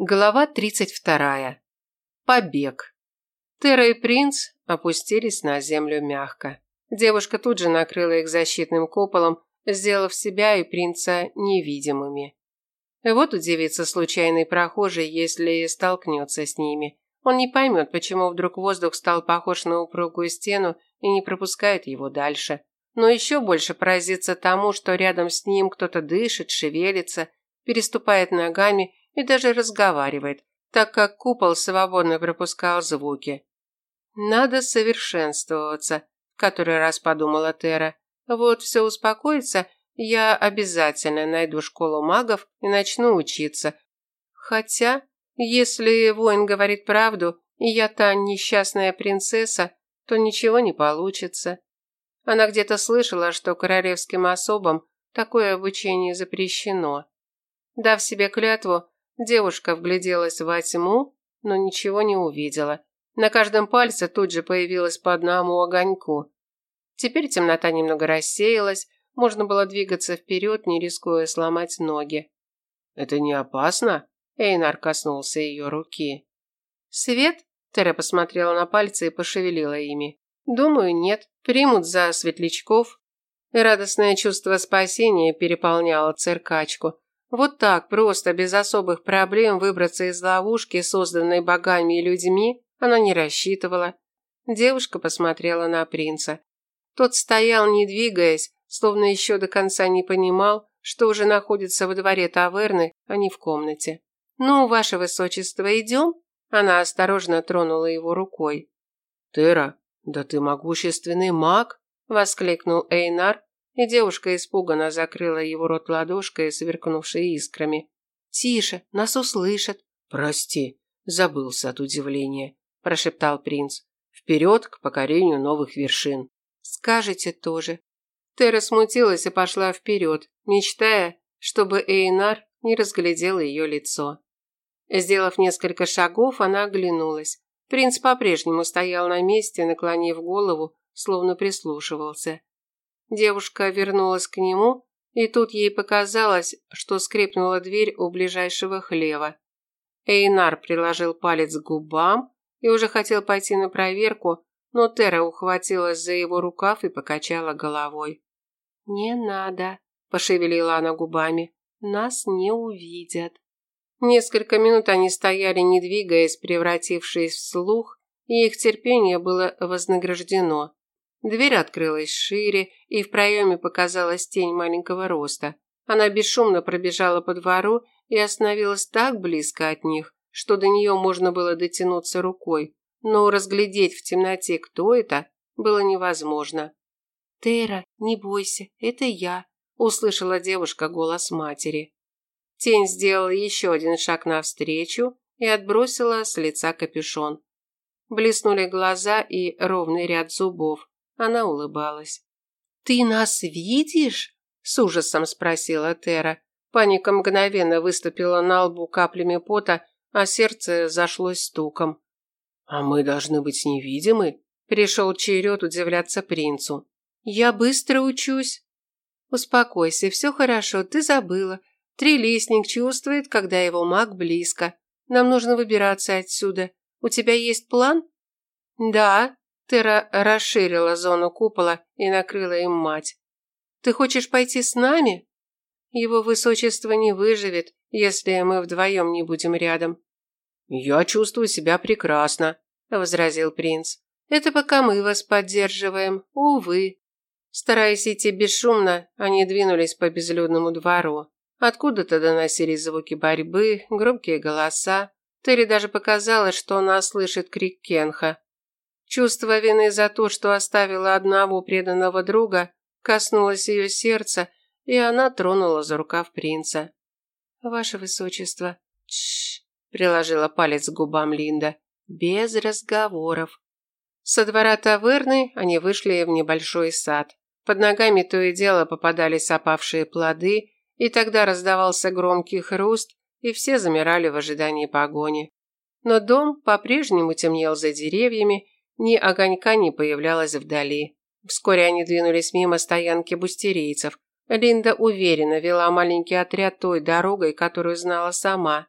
Глава 32. Побег. Тера и принц опустились на землю мягко. Девушка тут же накрыла их защитным куполом, сделав себя и принца невидимыми. Вот удивится случайный прохожий, если столкнется с ними. Он не поймет, почему вдруг воздух стал похож на упругую стену и не пропускает его дальше. Но еще больше поразится тому, что рядом с ним кто-то дышит, шевелится, переступает ногами и даже разговаривает, так как купол свободно пропускал звуки. Надо совершенствоваться, который раз подумала Тера. Вот все успокоится, я обязательно найду школу магов и начну учиться. Хотя, если воин говорит правду, и я та несчастная принцесса, то ничего не получится. Она где-то слышала, что королевским особам такое обучение запрещено. Дав себе клятву, Девушка вгляделась во тьму, но ничего не увидела. На каждом пальце тут же появилось по одному огоньку. Теперь темнота немного рассеялась, можно было двигаться вперед, не рискуя сломать ноги. «Это не опасно?» Эйнар коснулся ее руки. «Свет?» Тера посмотрела на пальцы и пошевелила ими. «Думаю, нет. Примут за светлячков». Радостное чувство спасения переполняло циркачку. Вот так, просто, без особых проблем выбраться из ловушки, созданной богами и людьми, она не рассчитывала. Девушка посмотрела на принца. Тот стоял, не двигаясь, словно еще до конца не понимал, что уже находится во дворе таверны, а не в комнате. «Ну, ваше высочество, идем?» Она осторожно тронула его рукой. «Тера, да ты могущественный маг!» – воскликнул Эйнар, и девушка испуганно закрыла его рот ладошкой, сверкнувшей искрами. «Тише, нас услышат». «Прости, забылся от удивления», – прошептал принц. «Вперед к покорению новых вершин». «Скажете тоже». Тера смутилась и пошла вперед, мечтая, чтобы Эйнар не разглядел ее лицо. Сделав несколько шагов, она оглянулась. Принц по-прежнему стоял на месте, наклонив голову, словно прислушивался. Девушка вернулась к нему, и тут ей показалось, что скрипнула дверь у ближайшего хлева. Эйнар приложил палец к губам и уже хотел пойти на проверку, но Тера ухватилась за его рукав и покачала головой. «Не надо», – пошевелила она губами, – «нас не увидят». Несколько минут они стояли, не двигаясь, превратившись в слух, и их терпение было вознаграждено. Дверь открылась шире, и в проеме показалась тень маленького роста. Она бесшумно пробежала по двору и остановилась так близко от них, что до нее можно было дотянуться рукой, но разглядеть в темноте, кто это, было невозможно. «Тера, не бойся, это я», – услышала девушка голос матери. Тень сделала еще один шаг навстречу и отбросила с лица капюшон. Блеснули глаза и ровный ряд зубов. Она улыбалась. «Ты нас видишь?» – с ужасом спросила Тера. Паника мгновенно выступила на лбу каплями пота, а сердце зашлось стуком. «А мы должны быть невидимы?» Пришел черед удивляться принцу. «Я быстро учусь». «Успокойся, все хорошо, ты забыла. Трилистник чувствует, когда его маг близко. Нам нужно выбираться отсюда. У тебя есть план?» «Да», Тера расширила зону купола и накрыла им мать. «Ты хочешь пойти с нами?» «Его высочество не выживет, если мы вдвоем не будем рядом». «Я чувствую себя прекрасно», – возразил принц. «Это пока мы вас поддерживаем, увы». Стараясь идти бесшумно, они двинулись по безлюдному двору. Откуда-то доносились звуки борьбы, громкие голоса. Терри даже показалось, что она слышит крик Кенха. Чувство вины за то, что оставила одного преданного друга, коснулось ее сердца, и она тронула за рукав принца. «Ваше высочество», «Тш-ш», приложила палец к губам Линда, «без разговоров». Со двора таверны они вышли в небольшой сад. Под ногами то и дело попадались опавшие плоды, и тогда раздавался громкий хруст, и все замирали в ожидании погони. Но дом по-прежнему темнел за деревьями, ни огонька не появлялось вдали. Вскоре они двинулись мимо стоянки бустерийцев. Линда уверенно вела маленький отряд той дорогой, которую знала сама.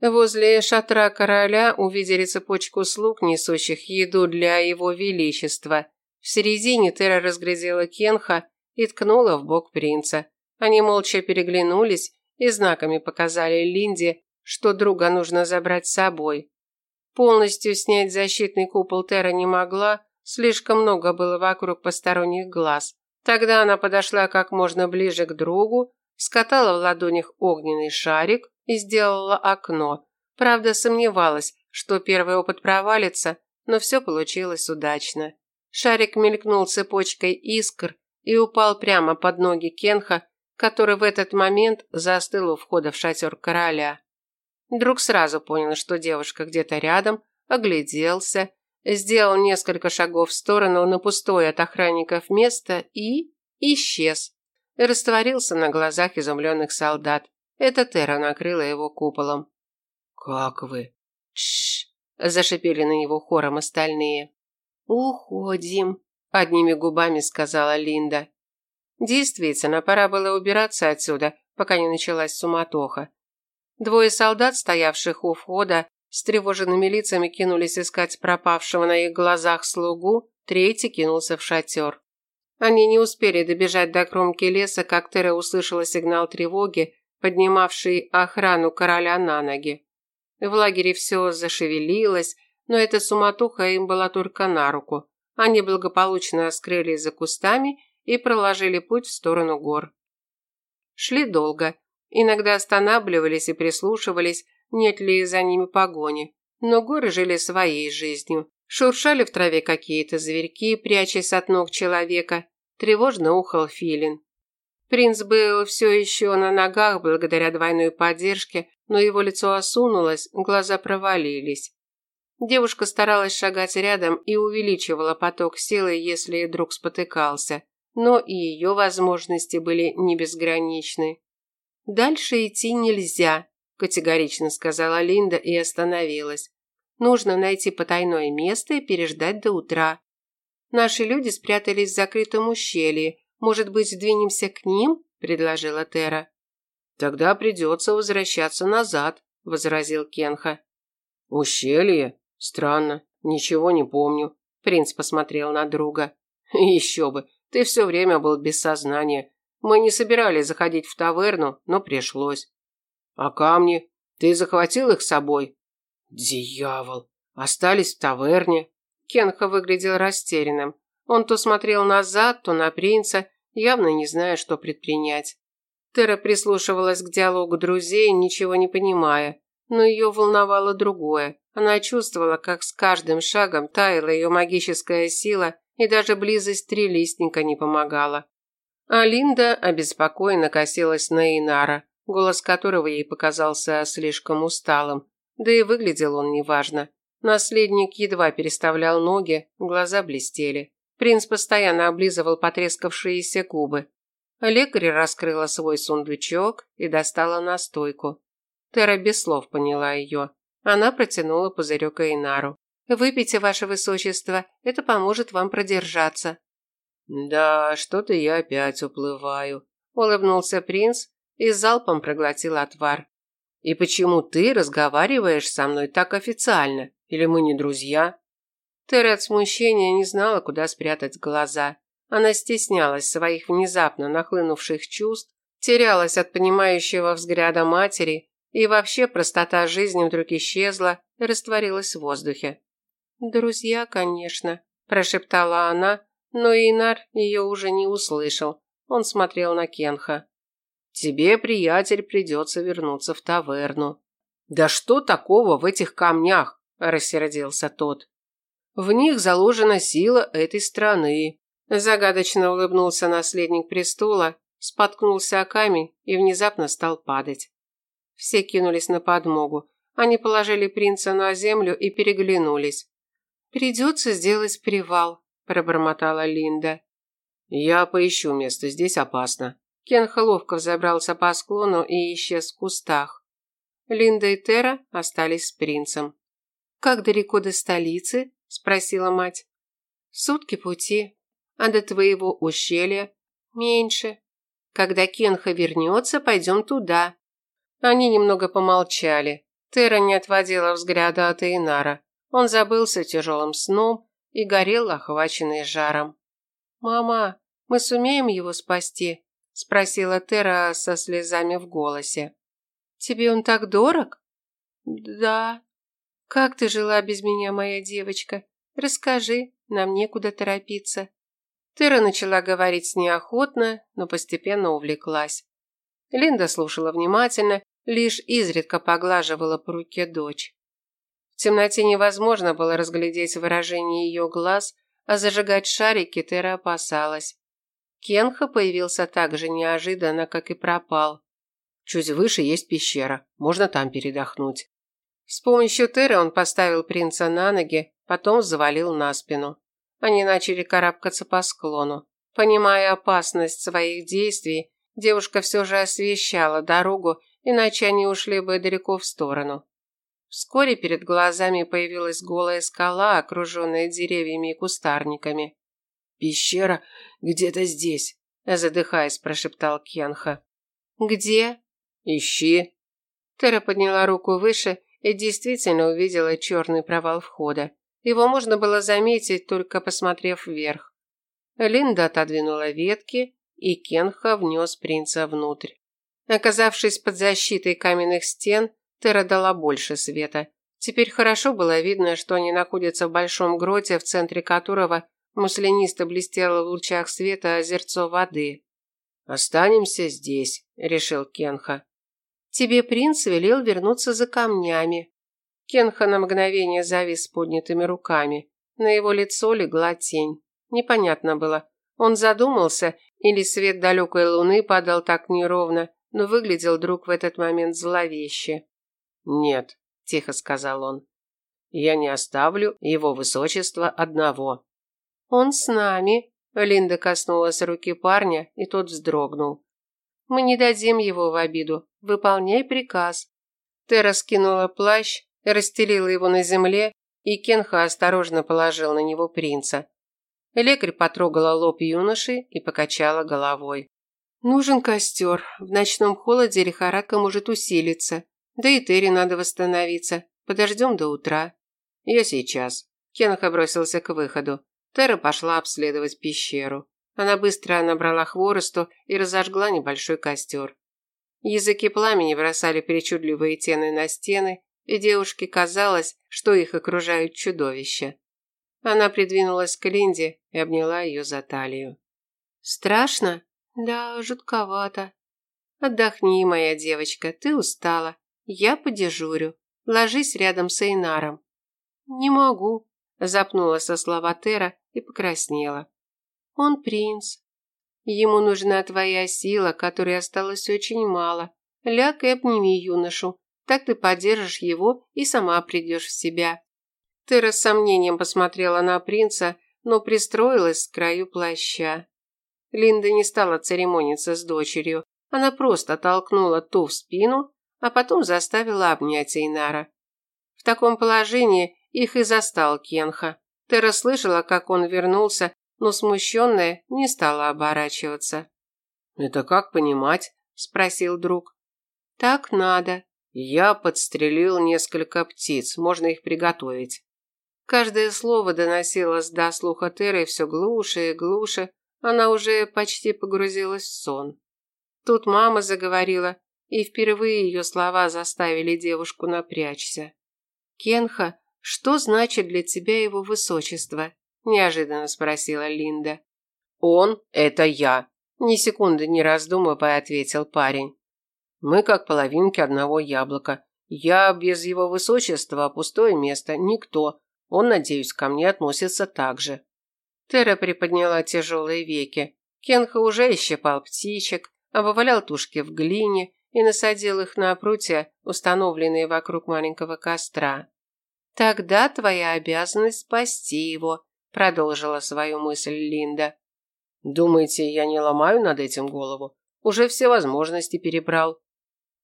Возле шатра короля увидели цепочку слуг, несущих еду для его величества. В середине Тера разглядела Кенха и ткнула в бок принца. Они молча переглянулись и знаками показали Линде, что друга нужно забрать с собой. Полностью снять защитный купол Тера не могла, слишком много было вокруг посторонних глаз. Тогда она подошла как можно ближе к другу, скатала в ладонях огненный шарик и сделала окно. Правда, сомневалась, что первый опыт провалится, но все получилось удачно. Шарик мелькнул цепочкой искр и упал прямо под ноги Кенха, который в этот момент застыл у входа в шатер короля. Друг сразу понял, что девушка где-то рядом, огляделся, сделал несколько шагов в сторону на пустое от охранников место и исчез. Растворился на глазах изумленных солдат. Это Тера накрыла его куполом. «Как вы?» «Тш!» – зашипели на него хором остальные. «Уходим», – одними губами сказала Линда. Действительно, пора было убираться отсюда, пока не началась суматоха. Двое солдат, стоявших у входа, с тревоженными лицами кинулись искать пропавшего на их глазах слугу, третий кинулся в шатер. Они не успели добежать до кромки леса, как Тера услышала сигнал тревоги, поднимавший охрану короля на ноги. В лагере все зашевелилось, но эта суматоха им была только на руку. Они благополучно скрылись за кустами и проложили путь в сторону гор. Шли долго. Иногда останавливались и прислушивались, нет ли за ними погони. Но горы жили своей жизнью. Шуршали в траве какие-то зверьки, прячась от ног человека. Тревожно ухал филин. Принц был все еще на ногах благодаря двойной поддержке, но его лицо осунулось, глаза провалились. Девушка старалась шагать рядом и увеличивала поток силы, если друг спотыкался, но и ее возможности были не безграничны. «Дальше идти нельзя», – категорично сказала Линда и остановилась. «Нужно найти потайное место и переждать до утра. Наши люди спрятались в закрытом ущелье. Может быть, двинемся к ним?» – предложила Тера. «Тогда придется возвращаться назад», – возразил Кенха. «Ущелье? Странно, ничего не помню». Принц посмотрел на друга. «Еще бы, ты все время был без сознания. Мы не собирались заходить в таверну, но пришлось». «А камни? Ты захватил их с собой?» «Дьявол! Остались в таверне». Кенха выглядел растерянным. Он то смотрел назад, то на принца, явно не зная, что предпринять. Тера прислушивалась к диалогу друзей, ничего не понимая. Но ее волновало другое. Она чувствовала, как с каждым шагом таяла ее магическая сила, и даже близость трилистника не помогала. А Линда обеспокоенно косилась на Инара, голос которого ей показался слишком усталым. Да и выглядел он неважно. Наследник едва переставлял ноги, глаза блестели. Принц постоянно облизывал потрескавшиеся губы. Лекарь раскрыла свой сундучок и достала настойку. Тера без слов поняла ее. Она протянула пузырек Эйнару. «Выпейте, ваше высочество, это поможет вам продержаться». «Да, что-то я опять уплываю», – улыбнулся принц и залпом проглотил отвар. «И почему ты разговариваешь со мной так официально? Или мы не друзья?» Тера от смущения не знала, куда спрятать глаза. Она стеснялась своих внезапно нахлынувших чувств, терялась от понимающего взгляда матери, и вообще простота жизни вдруг исчезла и растворилась в воздухе. «Друзья, конечно», – прошептала она, но Инар ее уже не услышал. Он смотрел на Кенха. «Тебе, приятель, придется вернуться в таверну». «Да что такого в этих камнях?» – рассердился тот. «В них заложена сила этой страны. Загадочно улыбнулся наследник престола, споткнулся о камень и внезапно стал падать. Все кинулись на подмогу. Они положили принца на землю и переглянулись. «Придется сделать привал», – пробормотала Линда. «Я поищу место, здесь опасно». Кенха ловко взобрался по склону и исчез в кустах. Линда и Тера остались с принцем. «Как далеко до столицы?» – спросила мать. «Сутки пути», а до твоего ущелья меньше. Когда Кенха вернется, пойдем туда. Они немного помолчали. Тера не отводила взгляда от Эйнара. Он забылся тяжелым сном и горел, охваченный жаром. «Мама, мы сумеем его спасти?» – спросила Тера со слезами в голосе. «Тебе он так дорог?» «Да». «Как ты жила без меня, моя девочка? Расскажи, нам некуда торопиться». Тера начала говорить неохотно, но постепенно увлеклась. Линда слушала внимательно, лишь изредка поглаживала по руке дочь. В темноте невозможно было разглядеть выражение ее глаз, а зажигать шарики Тера опасалась. Кенха появился так же неожиданно, как и пропал. Чуть выше есть пещера, можно там передохнуть. С помощью Теры он поставил принца на ноги, потом завалил на спину. Они начали карабкаться по склону. Понимая опасность своих действий, девушка все же освещала дорогу, иначе они ушли бы далеко в сторону. Вскоре перед глазами появилась голая скала, окруженная деревьями и кустарниками. «Пещера где-то здесь», – задыхаясь, прошептал Кенха. «Где?» «Ищи». Тера подняла руку выше и действительно увидела черный провал входа. Его можно было заметить, только посмотрев вверх. Линда отодвинула ветки, и Кенха внес принца внутрь. Оказавшись под защитой каменных стен, Тера дала больше света. Теперь хорошо было видно, что они находятся в большом гроте, в центре которого муслянисто блестело в лучах света озерцо воды. «Останемся здесь», – решил Кенха. «Тебе принц велел вернуться за камнями», Кенха на мгновение завис с поднятыми руками. На его лицо легла тень. Непонятно было, он задумался или свет далекой луны падал так неровно, но выглядел друг в этот момент зловеще. «Нет», – тихо сказал он, – «я не оставлю его высочество одного». «Он с нами», – Линда коснулась руки парня, и тот вздрогнул. «Мы не дадим его в обиду. Выполняй приказ». Тера скинула плащ, расстелила его на земле, и Кенха осторожно положил на него принца. Лекарь потрогала лоб юноши и покачала головой. «Нужен костер. В ночном холоде лихорадка может усилиться. Да и Терри надо восстановиться. Подождем до утра». «Я сейчас». Кенха бросился к выходу. Тера пошла обследовать пещеру. Она быстро набрала хворосту и разожгла небольшой костер. Языки пламени бросали причудливые тени на стены, и девушке казалось, что их окружают чудовища. Она придвинулась к Линде и обняла ее за талию. «Страшно?» «Да, жутковато». «Отдохни, моя девочка, ты устала. Я подежурю. Ложись рядом с Эйнаром». «Не могу», – запнулась со слова Тера и покраснела. «Он принц. Ему нужна твоя сила, которой осталось очень мало. Ляг и обними юношу, так ты поддержишь его и сама придешь в себя». Тера с сомнением посмотрела на принца, но пристроилась к краю плаща. Линда не стала церемониться с дочерью. Она просто толкнула ту в спину, а потом заставила обнять Эйнара. В таком положении их и застал Кенха. Тера слышала, как он вернулся, но смущенная не стала оборачиваться. «Это как понимать?» – спросил друг. «Так надо», я подстрелил несколько птиц, можно их приготовить. Каждое слово доносилось до слуха Теры все глуше и глуше, она уже почти погрузилась в сон. Тут мама заговорила, и впервые ее слова заставили девушку напрячься. «Кенха, что значит для тебя его высочество?» – неожиданно спросила Линда. «Он – это я», – ни секунды не раздумывая ответил парень. Мы как половинки одного яблока. Я без его высочества, пустое место, никто. Он, надеюсь, ко мне относится так же. Тера приподняла тяжелые веки. Кенха уже исчипал птичек, обвалял тушки в глине и насадил их на прутья, установленные вокруг маленького костра. «Тогда твоя обязанность спасти его», – продолжила свою мысль Линда. «Думаете, я не ломаю над этим голову? Уже все возможности перебрал.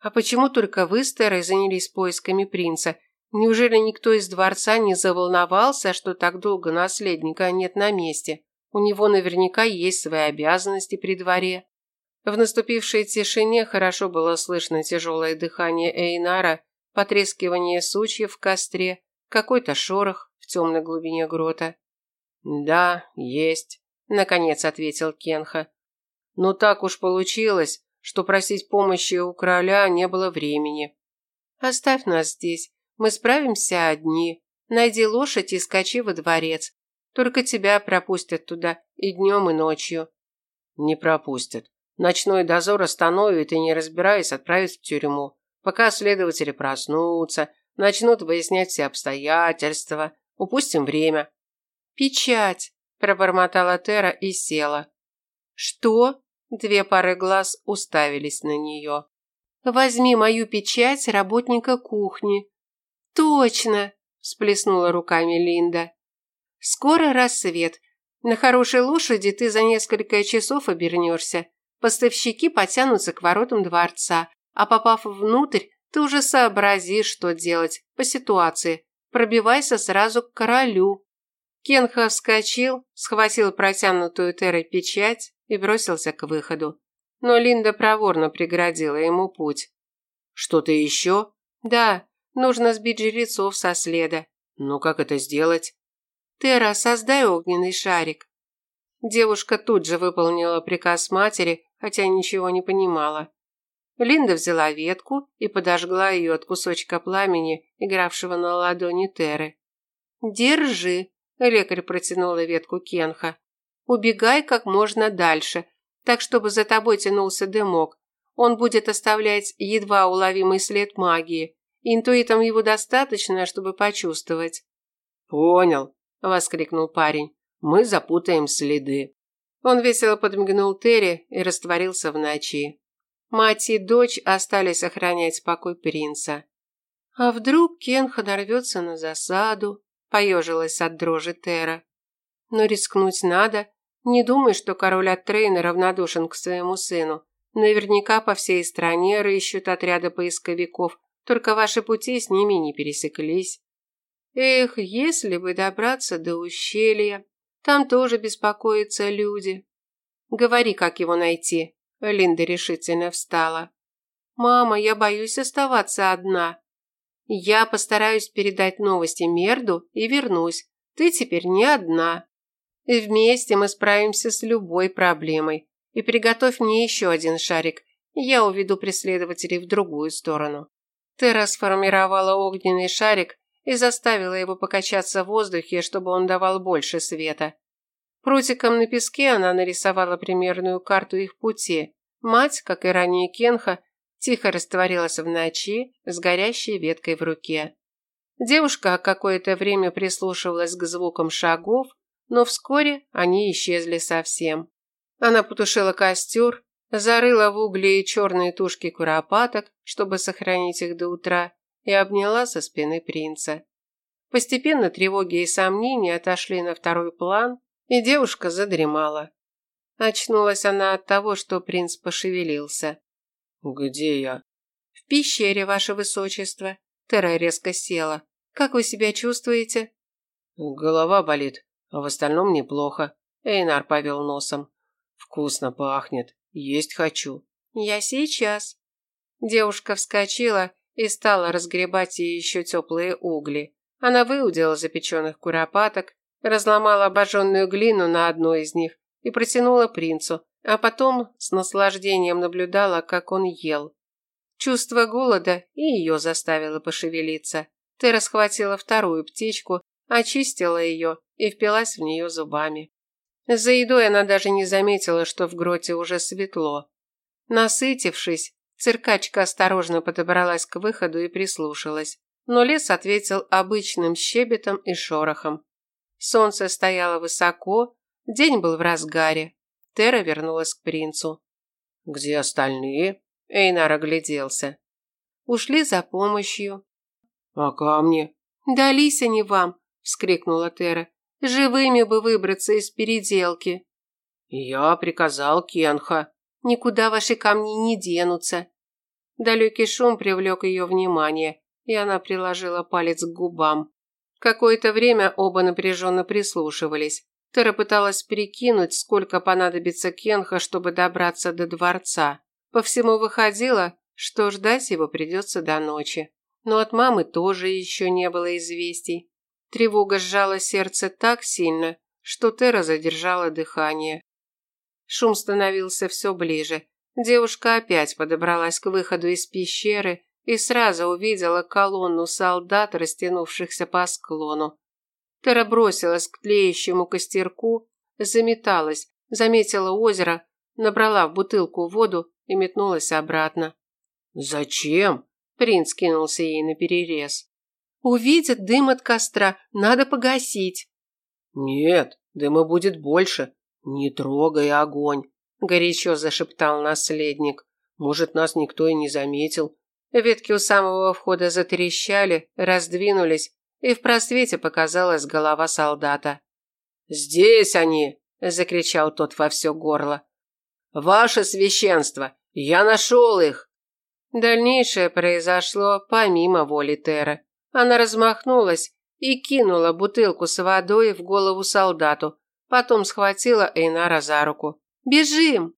А почему только вы с Терой занялись поисками принца? Неужели никто из дворца не заволновался, что так долго наследника нет на месте? У него наверняка есть свои обязанности при дворе. В наступившей тишине хорошо было слышно тяжелое дыхание Эйнара, потрескивание сучьев в костре, какой-то шорох в темной глубине грота. «Да, есть», – наконец ответил Кенха. «Но так уж получилось, что просить помощи у короля не было времени». «Оставь нас здесь, мы справимся одни. Найди лошадь и скачи во дворец. Только тебя пропустят туда и днем, и ночью». «Не пропустят. Ночной дозор остановит и, не разбираясь, отправит в тюрьму. Пока следователи проснутся, начнут выяснять все обстоятельства. Упустим время. «Печать!» – пробормотала Тера и села. «Что?» – две пары глаз уставились на нее. «Возьми мою печать работника кухни». «Точно!» – всплеснула руками Линда. «Скоро рассвет. На хорошей лошади ты за несколько часов обернешься. Поставщики потянутся к воротам дворца, а попав внутрь, ты уже сообразишь, что делать по ситуации. Пробивайся сразу к королю. Кенха вскочил, схватил протянутую Терой печать и бросился к выходу. Но Линда проворно преградила ему путь. «Что-то еще?» «Да, нужно сбить жрецов со следа». «Ну как это сделать?» «Тера, создай огненный шарик». Девушка тут же выполнила приказ матери, хотя ничего не понимала. Линда взяла ветку и подожгла ее от кусочка пламени, игравшего на ладони Теры. «Держи», Лекарь протянула ветку Кенха. Убегай как можно дальше, так чтобы за тобой тянулся дымок. Он будет оставлять едва уловимый след магии. Интуитом его достаточно, чтобы почувствовать. Понял, воскликнул парень. Мы запутаем следы. Он весело подмигнул Терри и растворился в ночи. Мать и дочь остались охранять покой принца. А вдруг Кенха нарвется на засаду, Поежилась от дрожи Тера. Но рискнуть надо. Не думай, что король от Трейна равнодушен к своему сыну. Наверняка по всей стране рыщут отряды поисковиков, только ваши пути с ними не пересеклись. Эх, если бы добраться до ущелья, там тоже беспокоятся люди. Говори, как его найти. Линда решительно встала. Мама, я боюсь оставаться одна. Я постараюсь передать новости Мерду и вернусь. Ты теперь не одна. И вместе мы справимся с любой проблемой. И приготовь мне еще один шарик. Я уведу преследователей в другую сторону. Ты расформировала огненный шарик и заставила его покачаться в воздухе, чтобы он давал больше света. Прутиком на песке она нарисовала примерную карту их пути. Мать, как и ранее Кенха, тихо растворилась в ночи с горящей веткой в руке. Девушка какое-то время прислушивалась к звукам шагов, но вскоре они исчезли совсем. Она потушила костер, зарыла в угли черные тушки куропаток, чтобы сохранить их до утра, и обняла со спины принца. Постепенно тревоги и сомнения отошли на второй план, и девушка задремала. Очнулась она от того, что принц пошевелился. «Где я?» «В пещере, ваше высочество». Тера резко села. «Как вы себя чувствуете?» «Голова болит, а в остальном неплохо». Эйнар повел носом. «Вкусно пахнет. Есть хочу». «Я сейчас». Девушка вскочила и стала разгребать ей еще теплые угли. Она выудила запеченных куропаток, разломала обожженную глину на одной из них и протянула принцу, а потом с наслаждением наблюдала, как он ел. Чувство голода и ее заставило пошевелиться. Ты расхватила вторую птичку, очистила ее и впилась в нее зубами. За едой она даже не заметила, что в гроте уже светло. Насытившись, циркачка осторожно подобралась к выходу и прислушалась, но лес ответил обычным щебетом и шорохом. Солнце стояло высоко, день был в разгаре, Тера вернулась к принцу. «Где остальные?» Эйнар огляделся. «Ушли за помощью». «А камни?» «Дались они вам!» – вскрикнула Тера. «Живыми бы выбраться из переделки». «Я приказал Кенха». «Никуда ваши камни не денутся». Далекий шум привлек ее внимание, и она приложила палец к губам. Какое-то время оба напряженно прислушивались. Тера пыталась прикинуть, сколько понадобится Кенха, чтобы добраться до дворца. По всему выходило, что ждать его придется до ночи. Но от мамы тоже еще не было известий. Тревога сжала сердце так сильно, что Тера задержала дыхание. Шум становился все ближе. Девушка опять подобралась к выходу из пещеры и сразу увидела колонну солдат, растянувшихся по склону. Тера бросилась к тлеющему костерку, заметалась, заметила озеро, набрала в бутылку воду и метнулась обратно. «Зачем?» Принц кинулся ей на перерез. «Увидят дым от костра, надо погасить». «Нет, дыма будет больше. Не трогай огонь», – горячо зашептал наследник. «Может, нас никто и не заметил». Ветки у самого входа затрещали, раздвинулись, и в просвете показалась голова солдата. «Здесь они!» – закричал тот во все горло. «Ваше священство! Я нашел их!» Дальнейшее произошло помимо воли Теры. Она размахнулась и кинула бутылку с водой в голову солдату, потом схватила Эйнара за руку. «Бежим!»